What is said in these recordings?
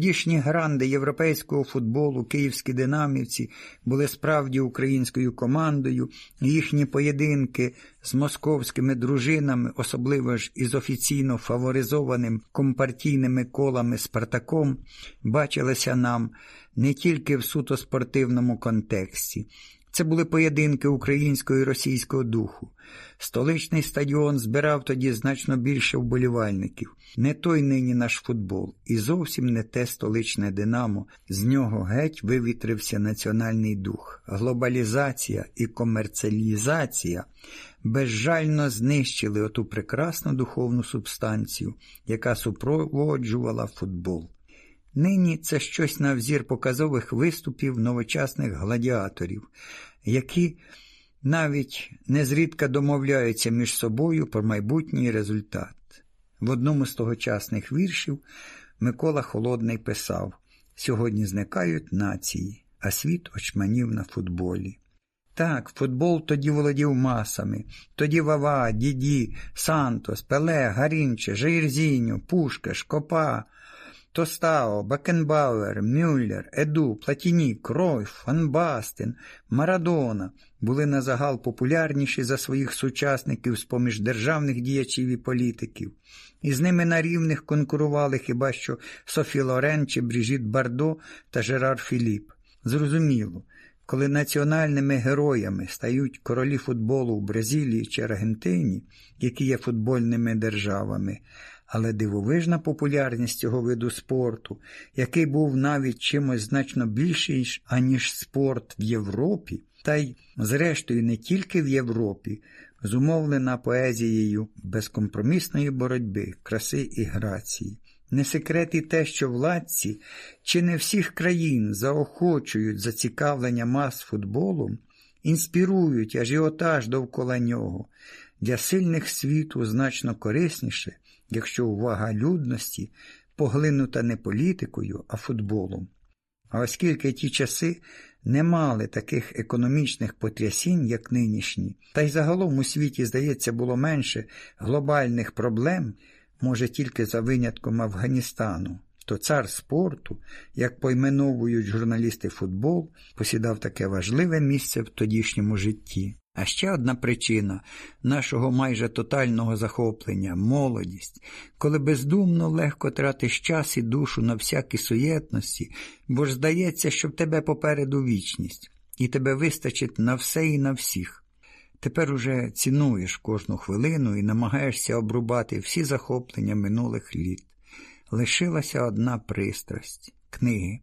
Дішні гранди європейського футболу, київські динамівці були справді українською командою, їхні поєдинки з московськими дружинами, особливо ж із офіційно фаворизованим компартійними колами Спартаком, бачилися нам не тільки в суто спортивному контексті. Це були поєдинки українського і російського духу. Столичний стадіон збирав тоді значно більше вболівальників. Не той нині наш футбол, і зовсім не те столичне Динамо. З нього геть вивітрився національний дух. Глобалізація і комерціалізація безжально знищили оту прекрасну духовну субстанцію, яка супроводжувала футбол. Нині це щось на взір показових виступів новочасних гладіаторів, які навіть незрідка домовляються між собою про майбутній результат. В одному з тогочасних віршів Микола Холодний писав Сьогодні зникають нації, а світ очманів на футболі. Так, футбол тоді володів масами, тоді Вава, Діді, Сантос, Пеле, Гаррінча, Жаїрзіньо, Пушкаш, Копа. Тостао, Беккенбауер, Мюллер, Еду, Платіні, Кройф, Фан Бастен, Марадона були на загал популярніші за своїх сучасників з поміж державних діячів і політиків. І з ними на рівних конкурували хіба що Софі Лорен чи Бріжіт Бардо та Жерар Філіп. Зрозуміло, коли національними героями стають королі футболу в Бразилії чи Аргентині, які є футбольними державами, але дивовижна популярність цього виду спорту, який був навіть чимось значно більший, аніж спорт в Європі, та й, зрештою, не тільки в Європі, зумовлена поезією безкомпромісної боротьби, краси і грації. Не секрет і те, що владці чи не всіх країн заохочують зацікавлення мас футболом, інспірують ажіотаж довкола нього. Для сильних світу значно корисніше якщо увага людності поглинута не політикою, а футболом. А оскільки ті часи не мали таких економічних потрясінь, як нинішні, та й загалом у світі, здається, було менше глобальних проблем, може тільки за винятком Афганістану, то цар спорту, як пойменовують журналісти футбол, посідав таке важливе місце в тодішньому житті. А ще одна причина нашого майже тотального захоплення молодість, коли бездумно легко тратиш час і душу на всякі суєтності, бо ж здається, що в тебе попереду вічність, і тебе вистачить на все і на всіх. Тепер уже цінуєш кожну хвилину і намагаєшся обрубати всі захоплення минулих літ. Лишилася одна пристрасть книги.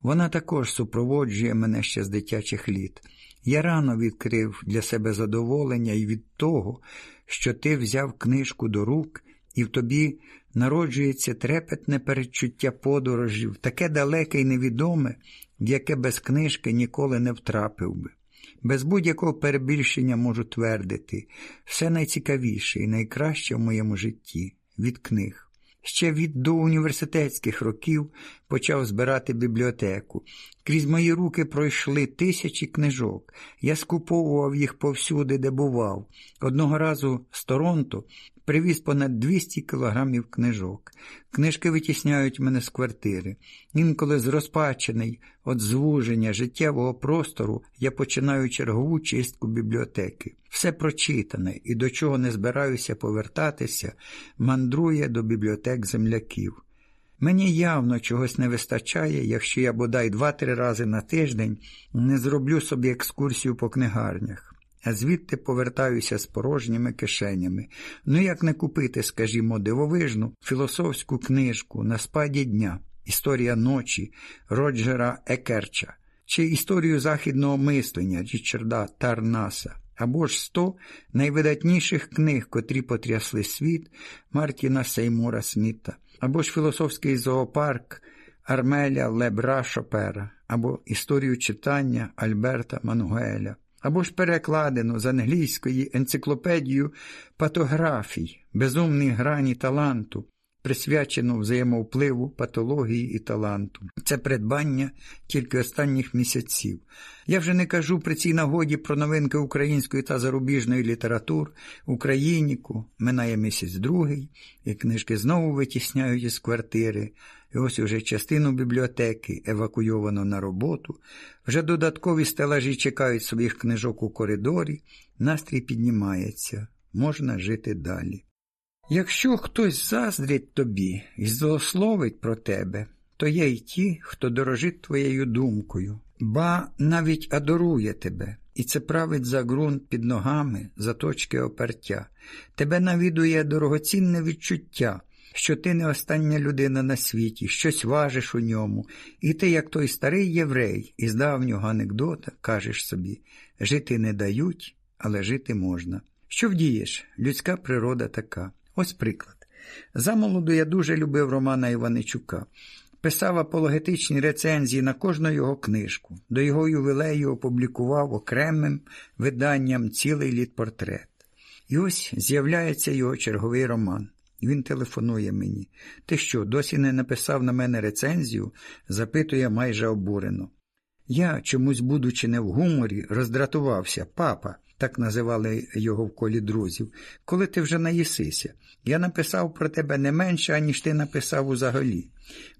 Вона також супроводжує мене ще з дитячих літ. Я рано відкрив для себе задоволення і від того, що ти взяв книжку до рук, і в тобі народжується трепетне передчуття подорожів, таке далеке і невідоме, в яке без книжки ніколи не втрапив би. Без будь-якого перебільшення можу твердити все найцікавіше і найкраще в моєму житті від книг. Ще від доуніверситетських років почав збирати бібліотеку. Крізь мої руки пройшли тисячі книжок. Я скуповував їх повсюди, де бував. Одного разу з Торонто привіз понад 200 кілограмів книжок. Книжки витісняють мене з квартири. Інколи зрозпачений від звуження життєвого простору я починаю чергову чистку бібліотеки. Все прочитане і до чого не збираюся повертатися, мандрує до бібліотек земляків. Мені явно чогось не вистачає, якщо я бодай два-три рази на тиждень не зроблю собі екскурсію по книгарнях а звідти повертаюся з порожніми кишенями. Ну як не купити, скажімо, дивовижну філософську книжку на спаді дня, Історія ночі Роджера Екерча, чи історію західного мислення Річарда Тарнаса, або ж сто найвидатніших книг, котрі потрясли світ Мартіна Сеймура Сміта, або ж філософський зоопарк Армеля Лебра Шопера, або історію читання Альберта Мануеля або ж перекладено з англійської енциклопедію патографій, безумні грані таланту, присвячену взаємовпливу патології і таланту. Це придбання тільки останніх місяців. Я вже не кажу при цій нагоді про новинки української та зарубіжної літератур, Україніку, минає місяць другий, і книжки знову витісняють із квартири. І ось уже частину бібліотеки евакуйовано на роботу, вже додаткові стелажі чекають своїх книжок у коридорі, настрій піднімається, можна жити далі. Якщо хтось заздрить тобі і злословить про тебе, то є й ті, хто дорожить твоєю думкою, ба навіть адорує тебе, і це править за ґрунт під ногами, за точки опертя. Тебе навідує дорогоцінне відчуття, що ти не остання людина на світі, щось важиш у ньому, і ти, як той старий єврей, із давнього анекдота, кажеш собі жити не дають, але жити можна. Що вдієш? Людська природа така. Ось приклад. Замолоду я дуже любив Романа Іваничука. Писав апологетичні рецензії на кожну його книжку. До його ювілею опублікував окремим виданням цілий літпортрет. І ось з'являється його черговий роман. Він телефонує мені. Ти що, досі не написав на мене рецензію? запитує майже обурено. Я, чомусь, будучи не в гуморі, роздратувався, папа, так називали його в колі друзів, коли ти вже наїсися. Я написав про тебе не менше, аніж ти написав узагалі.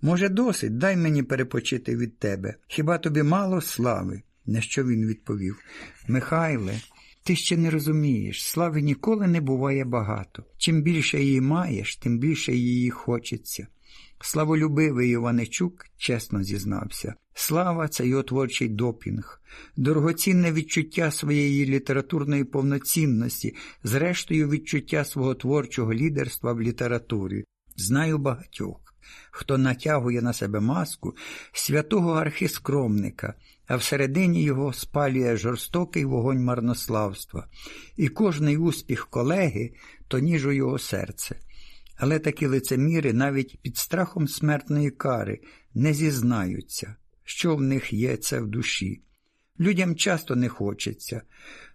Може, досить, дай мені перепочити від тебе. Хіба тобі мало слави? На що він відповів? Михайле, ти ще не розумієш, слави ніколи не буває багато. Чим більше її маєш, тим більше її хочеться. Славолюбивий Іваничук чесно зізнався. Слава це його творчий допінг, дорогоцінне відчуття своєї літературної повноцінності, зрештою відчуття свого творчого лідерства в літературі. Знаю багатьох, хто натягує на себе маску святого архискромника, а всередині його спалює жорстокий вогонь марнославства, і кожний успіх колеги то ніж у його серце. Але такі лицеміри навіть під страхом смертної кари не зізнаються, що в них є це в душі. Людям часто не хочеться,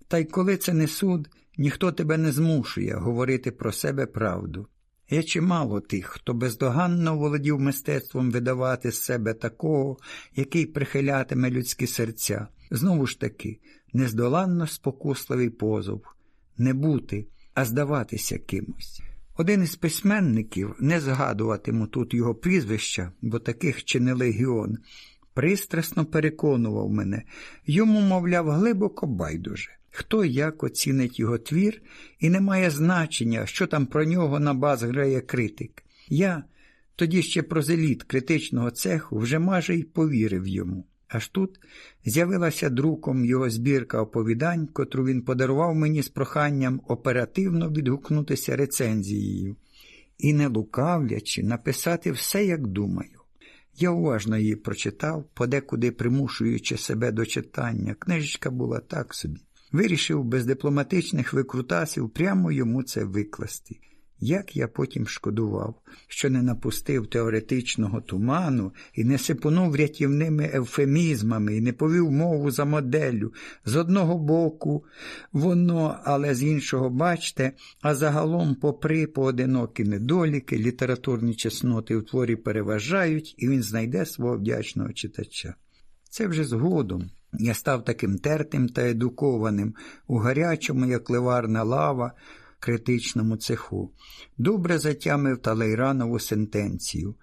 та й коли це не суд, ніхто тебе не змушує говорити про себе правду. Є чимало тих, хто бездоганно володів мистецтвом видавати з себе такого, який прихилятиме людські серця. Знову ж таки, нездоланно спокусливий позов не бути, а здаватися кимось. Один із письменників, не згадуватиму тут його прізвища, бо таких чи не легіон, пристрасно переконував мене, йому, мовляв, глибоко байдуже. Хто як оцінить його твір, і не має значення, що там про нього на баз грає критик. Я, тоді ще прозеліт критичного цеху, вже майже й повірив йому. Аж тут з'явилася друком його збірка оповідань, котру він подарував мені з проханням оперативно відгукнутися рецензією і, не лукавлячи, написати все, як думаю. Я уважно її прочитав, подекуди примушуючи себе до читання. Книжечка була так собі. Вирішив без дипломатичних викрутасів прямо йому це викласти. Як я потім шкодував, що не напустив теоретичного туману і не сипонув рятівними евфемізмами і не повів мову за моделлю. З одного боку, воно, але з іншого, бачте, а загалом, попри поодинокі недоліки, літературні чесноти у творі переважають, і він знайде свого вдячного читача. Це вже згодом. Я став таким тертим та едукованим у гарячому, як ливарна лава, критичному цеху. Добре затямив Талейранову сентенцію.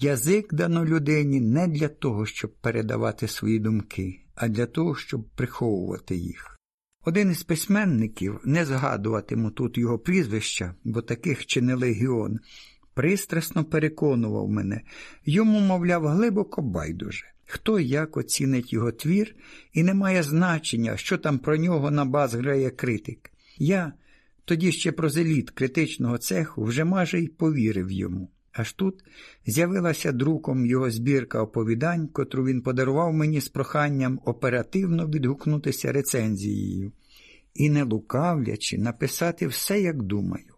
Язик дано людині не для того, щоб передавати свої думки, а для того, щоб приховувати їх. Один із письменників, не згадуватиму тут його прізвища, бо таких чи не легіон, пристрасно переконував мене, йому, мовляв, глибоко байдуже. Хто як оцінить його твір, і не має значення, що там про нього на баз грає критик. Я, тоді ще прозеліт критичного цеху, вже майже й повірив йому. Аж тут з'явилася друком його збірка оповідань, котру він подарував мені з проханням оперативно відгукнутися рецензією і, не лукавлячи, написати все, як думаю.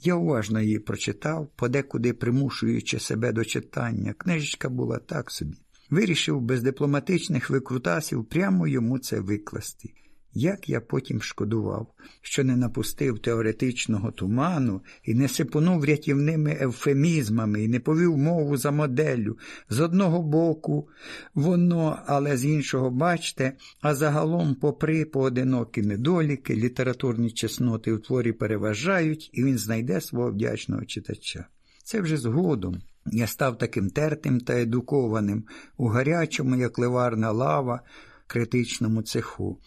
Я уважно її прочитав, подекуди примушуючи себе до читання. Книжечка була так собі. Вирішив без дипломатичних викрутасів прямо йому це викласти. Як я потім шкодував, що не напустив теоретичного туману і не сипонув рятівними евфемізмами і не повів мову за моделлю. З одного боку, воно, але з іншого, бачте, а загалом, попри поодинокі недоліки, літературні чесноти у творі переважають, і він знайде свого вдячного читача. Це вже згодом. Я став таким тертим та едукованим у гарячому, як ливарна лава, критичному цеху.